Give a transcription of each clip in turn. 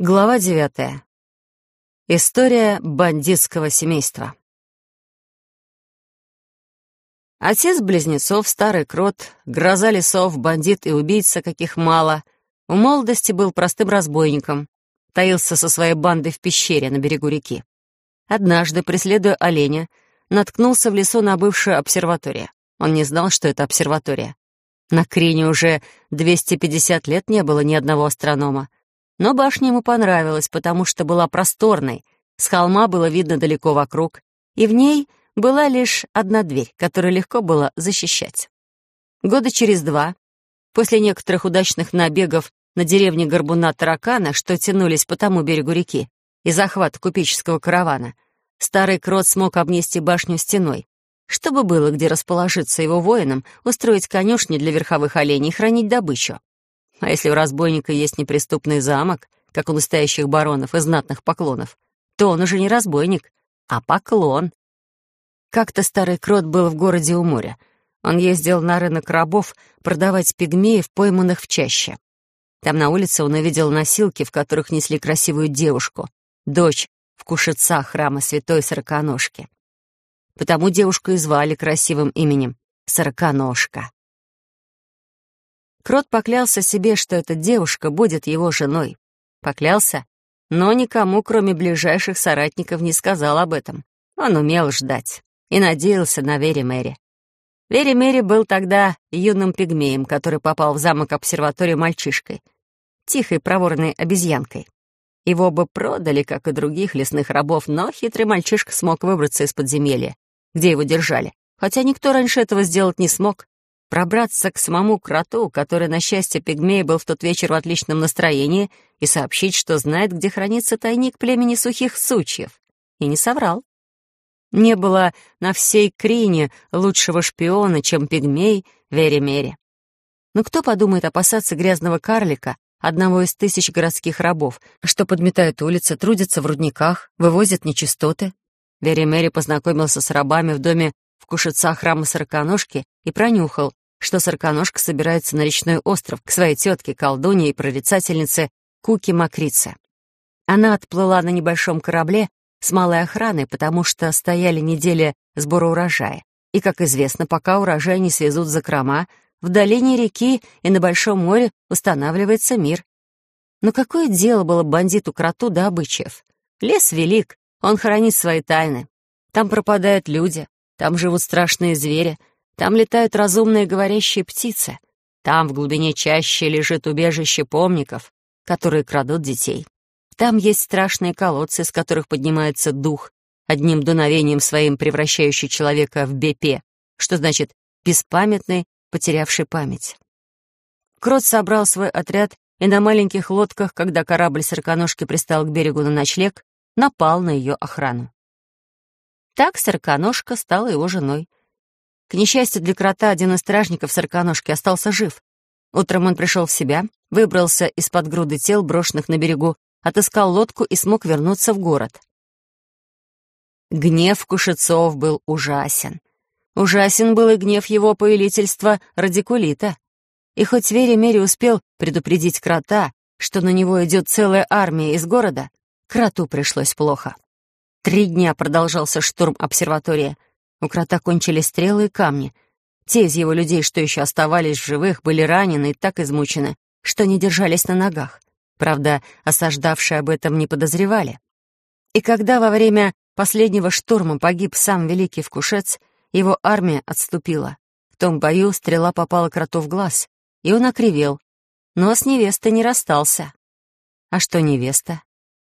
Глава девятая. История бандитского семейства. Отец близнецов, старый крот, гроза лесов, бандит и убийца, каких мало, в молодости был простым разбойником, таился со своей бандой в пещере на берегу реки. Однажды, преследуя оленя, наткнулся в лесу на бывшую обсерваторию. Он не знал, что это обсерватория. На Крине уже 250 лет не было ни одного астронома, но башня ему понравилась, потому что была просторной, с холма было видно далеко вокруг, и в ней была лишь одна дверь, которую легко было защищать. Года через два, после некоторых удачных набегов на деревне Горбуна-Таракана, что тянулись по тому берегу реки, и захват купеческого каравана, старый крот смог обнести башню стеной, чтобы было где расположиться его воинам, устроить конюшни для верховых оленей и хранить добычу. А если у разбойника есть неприступный замок, как у настоящих баронов и знатных поклонов, то он уже не разбойник, а поклон. Как-то старый крот был в городе у моря. Он ездил на рынок рабов продавать пигмеев, пойманных в чаще. Там на улице он увидел носилки, в которых несли красивую девушку, дочь в кушеца храма святой Сороконожки. Потому девушку и звали красивым именем Сороконожка. Крот поклялся себе, что эта девушка будет его женой. Поклялся, но никому, кроме ближайших соратников, не сказал об этом. Он умел ждать и надеялся на Вере Мэри. Вере Мэри был тогда юным пигмеем, который попал в замок обсерватории мальчишкой, тихой проворной обезьянкой. Его бы продали, как и других лесных рабов, но хитрый мальчишка смог выбраться из подземелья, где его держали, хотя никто раньше этого сделать не смог пробраться к самому кроту, который, на счастье пигмея, был в тот вечер в отличном настроении, и сообщить, что знает, где хранится тайник племени сухих сучьев. И не соврал. Не было на всей Крине лучшего шпиона, чем пигмей Вере-Мере. Но кто подумает опасаться грязного карлика, одного из тысяч городских рабов, что подметают улицы, трудятся в рудниках, вывозят нечистоты? Вере-Мере познакомился с рабами в доме в кушеца храма Сороконожки и пронюхал, что Сороконожка собирается на речной остров к своей тетке, колдуне и прорицательнице Куки Макрице. Она отплыла на небольшом корабле с малой охраной, потому что стояли недели сбора урожая. И, как известно, пока урожай не свезут за крома, в долине реки и на Большом море устанавливается мир. Но какое дело было бандиту-кроту до обычаев? Лес велик, он хранит свои тайны. Там пропадают люди, там живут страшные звери, там летают разумные говорящие птицы. Там в глубине чаще лежит убежище помников, которые крадут детей. Там есть страшные колодцы, из которых поднимается дух, одним дуновением своим превращающий человека в бепе, что значит «беспамятный, потерявший память». Крот собрал свой отряд и на маленьких лодках, когда корабль сороконожки пристал к берегу на ночлег, напал на ее охрану. Так сороконожка стала его женой. К несчастью для крота, один из стражников сороконожки остался жив. Утром он пришел в себя, выбрался из-под груды тел, брошенных на берегу, отыскал лодку и смог вернуться в город. Гнев Кушецов был ужасен. Ужасен был и гнев его повелительства Радикулита. И хоть Вере Мере успел предупредить крота, что на него идет целая армия из города, кроту пришлось плохо. Три дня продолжался штурм обсерватории — у крота кончились стрелы и камни. Те из его людей, что еще оставались в живых, были ранены и так измучены, что не держались на ногах. Правда, осаждавшие об этом не подозревали. И когда во время последнего штурма погиб сам великий вкушец, его армия отступила. В том бою стрела попала кроту в глаз, и он окривел. Но с невестой не расстался. А что невеста?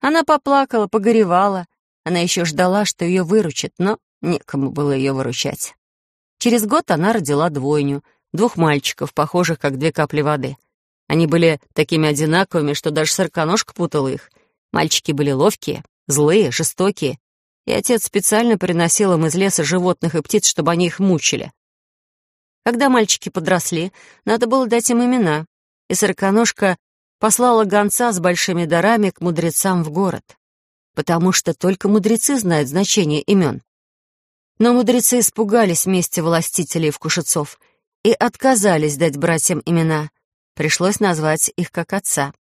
Она поплакала, погоревала. Она еще ждала, что ее выручат, но Некому было ее выручать. Через год она родила двойню, двух мальчиков, похожих как две капли воды. Они были такими одинаковыми, что даже сороконожка путала их. Мальчики были ловкие, злые, жестокие, и отец специально приносил им из леса животных и птиц, чтобы они их мучили. Когда мальчики подросли, надо было дать им имена, и сороконожка послала гонца с большими дарами к мудрецам в город, потому что только мудрецы знают значение имен. Но мудрецы испугались вместе властителей вкушецов и отказались дать братьям имена. Пришлось назвать их как отца.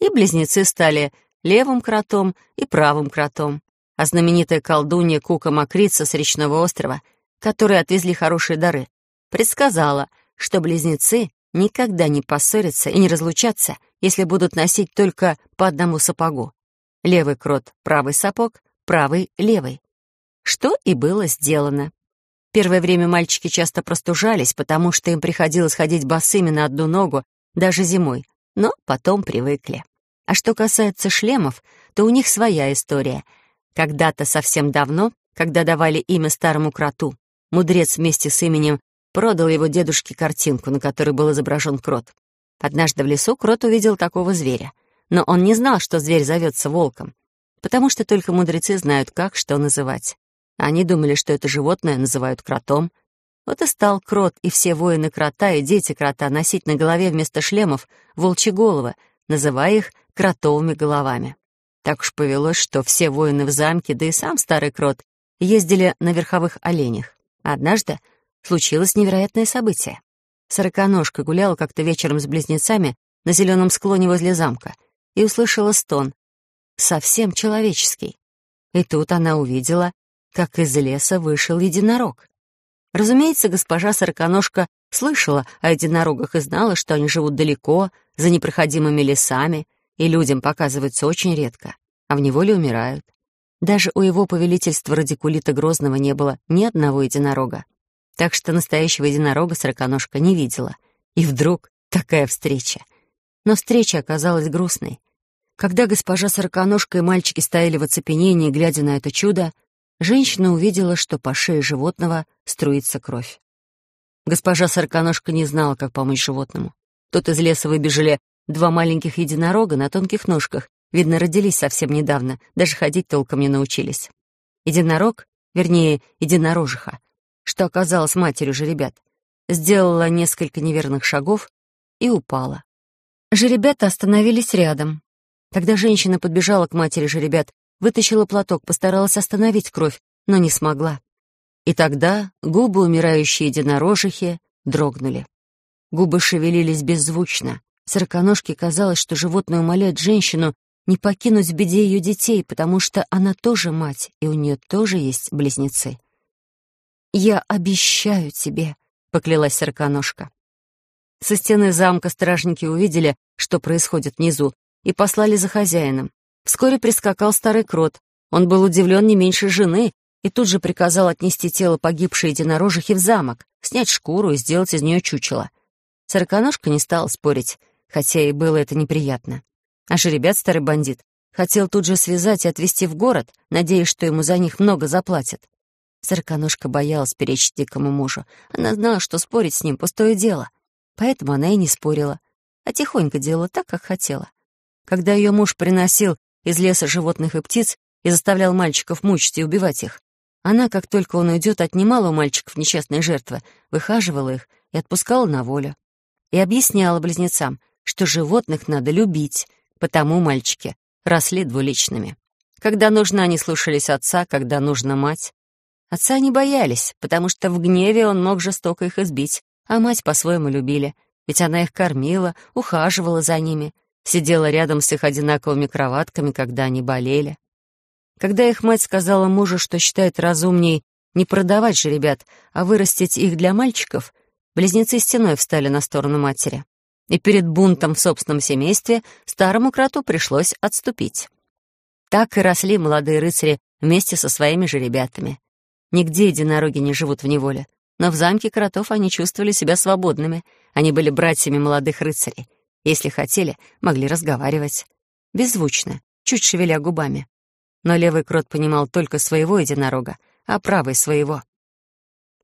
И близнецы стали левым кротом и правым кротом. А знаменитая колдунья Кука Макрица с речного острова, которой отвезли хорошие дары, предсказала, что близнецы никогда не поссорятся и не разлучатся, если будут носить только по одному сапогу. Левый крот — правый сапог, правый — левый. Что и было сделано. Первое время мальчики часто простужались, потому что им приходилось ходить босыми на одну ногу, даже зимой, но потом привыкли. А что касается шлемов, то у них своя история. Когда-то совсем давно, когда давали имя старому кроту, мудрец вместе с именем продал его дедушке картинку, на которой был изображен крот. Однажды в лесу крот увидел такого зверя, но он не знал, что зверь зовется волком, потому что только мудрецы знают, как что называть. Они думали, что это животное называют кротом. Вот и стал крот и все воины крота и дети крота носить на голове вместо шлемов волчьи головы, называя их кротовыми головами. Так уж повелось, что все воины в замке, да и сам старый крот, ездили на верховых оленях. Однажды случилось невероятное событие. Сороконожка гуляла как-то вечером с близнецами на зеленом склоне возле замка и услышала стон. Совсем человеческий. И тут она увидела, как из леса вышел единорог. Разумеется, госпожа Сороконожка слышала о единорогах и знала, что они живут далеко, за непроходимыми лесами, и людям показываются очень редко, а в неволе умирают. Даже у его повелительства радикулита Грозного не было ни одного единорога так что настоящего единорога сороконожка не видела. И вдруг такая встреча. Но встреча оказалась грустной. Когда госпожа сороконожка и мальчики стояли в оцепенении, глядя на это чудо, женщина увидела, что по шее животного струится кровь. Госпожа сороконожка не знала, как помочь животному. Тут из леса выбежали два маленьких единорога на тонких ножках, видно, родились совсем недавно, даже ходить толком не научились. Единорог, вернее, единорожиха, что оказалась матерью жеребят, сделала несколько неверных шагов и упала. Жеребята остановились рядом. Тогда женщина подбежала к матери жеребят, вытащила платок, постаралась остановить кровь, но не смогла. И тогда губы умирающей единорожихи дрогнули. Губы шевелились беззвучно. Сороконожке казалось, что животное умоляет женщину не покинуть в беде ее детей, потому что она тоже мать, и у нее тоже есть близнецы. «Я обещаю тебе», — поклялась сороконожка. Со стены замка стражники увидели, что происходит внизу, и послали за хозяином. Вскоре прискакал старый крот. Он был удивлен не меньше жены и тут же приказал отнести тело погибшей единорожихи в замок, снять шкуру и сделать из нее чучело. Сороконожка не стала спорить, хотя и было это неприятно. А жеребят старый бандит хотел тут же связать и отвезти в город, надеясь, что ему за них много заплатят. Сороконожка боялась перечить дикому мужу. Она знала, что спорить с ним — пустое дело. Поэтому она и не спорила, а тихонько делала так, как хотела. Когда ее муж приносил из леса животных и птиц и заставлял мальчиков мучить и убивать их, она, как только он уйдет, отнимала у мальчиков несчастные жертвы, выхаживала их и отпускала на волю. И объясняла близнецам, что животных надо любить, потому мальчики росли двуличными. Когда нужно, они слушались отца, когда нужно мать. Отца не боялись, потому что в гневе он мог жестоко их избить, а мать по-своему любили, ведь она их кормила, ухаживала за ними, сидела рядом с их одинаковыми кроватками, когда они болели. Когда их мать сказала мужу, что считает разумней не продавать же ребят, а вырастить их для мальчиков, близнецы стеной встали на сторону матери. И перед бунтом в собственном семействе старому кроту пришлось отступить. Так и росли молодые рыцари вместе со своими же ребятами. Нигде единороги не живут в неволе. Но в замке кротов они чувствовали себя свободными. Они были братьями молодых рыцарей. Если хотели, могли разговаривать. Беззвучно, чуть шевеля губами. Но левый крот понимал только своего единорога, а правый — своего.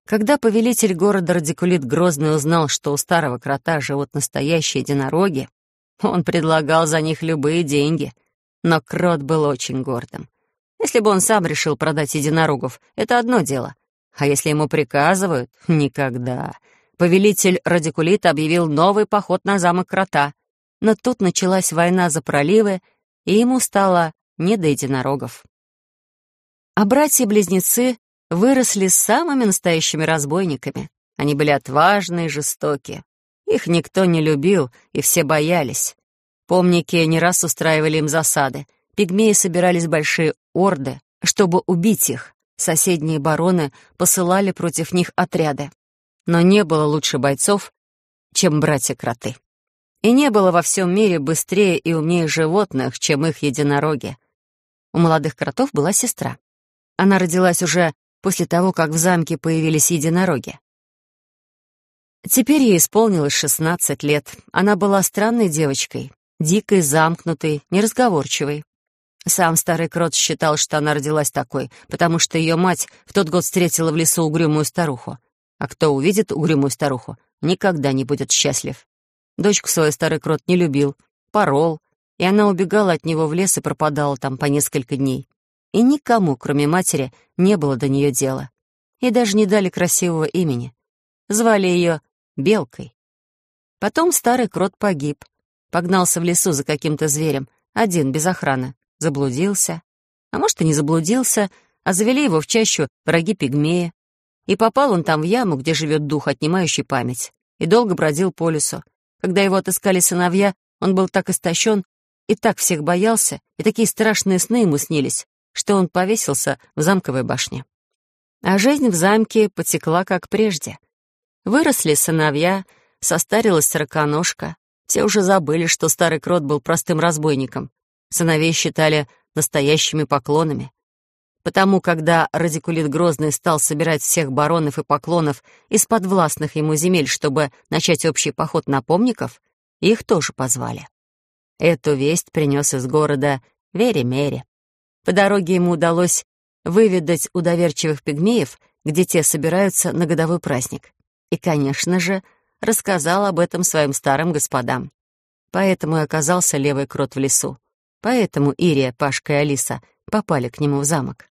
Когда повелитель города Радикулит Грозный узнал, что у старого крота живут настоящие единороги, он предлагал за них любые деньги. Но крот был очень гордым. Если бы он сам решил продать единорогов, это одно дело. А если ему приказывают — никогда. Повелитель Радикулита объявил новый поход на замок Крота. Но тут началась война за проливы, и ему стало не до единорогов. А братья-близнецы выросли самыми настоящими разбойниками. Они были отважны и жестоки. Их никто не любил, и все боялись. Помники не раз устраивали им засады, пигмеи собирались большие орды, чтобы убить их. Соседние бароны посылали против них отряды. Но не было лучше бойцов, чем братья-кроты. И не было во всем мире быстрее и умнее животных, чем их единороги. У молодых кротов была сестра. Она родилась уже после того, как в замке появились единороги. Теперь ей исполнилось шестнадцать лет. Она была странной девочкой, дикой, замкнутой, неразговорчивой. Сам старый крот считал, что она родилась такой, потому что ее мать в тот год встретила в лесу угрюмую старуху. А кто увидит угрюмую старуху, никогда не будет счастлив. Дочку свою старый крот не любил, порол, и она убегала от него в лес и пропадала там по несколько дней. И никому, кроме матери, не было до нее дела. И даже не дали красивого имени. Звали ее белкой. Потом старый крот погиб. Погнался в лесу за каким-то зверем, один, без охраны. Заблудился. А может, и не заблудился, а завели его в чащу враги пигмея. И попал он там в яму, где живет дух, отнимающий память. И долго бродил по лесу. Когда его отыскали сыновья, он был так истощен и так всех боялся, и такие страшные сны ему снились, что он повесился в замковой башне. А жизнь в замке потекла, как прежде. Выросли сыновья, состарилась сороконожка. Все уже забыли, что старый крот был простым разбойником. Сыновей считали настоящими поклонами. Потому, когда Радикулит Грозный стал собирать всех баронов и поклонов из подвластных ему земель, чтобы начать общий поход на помников, их тоже позвали. Эту весть принес из города Вере-Мере. По дороге ему удалось выведать у доверчивых пигмеев, где те собираются на годовой праздник и, конечно же, рассказал об этом своим старым господам. Поэтому и оказался левый крот в лесу. Поэтому Ирия, Пашка и Алиса попали к нему в замок.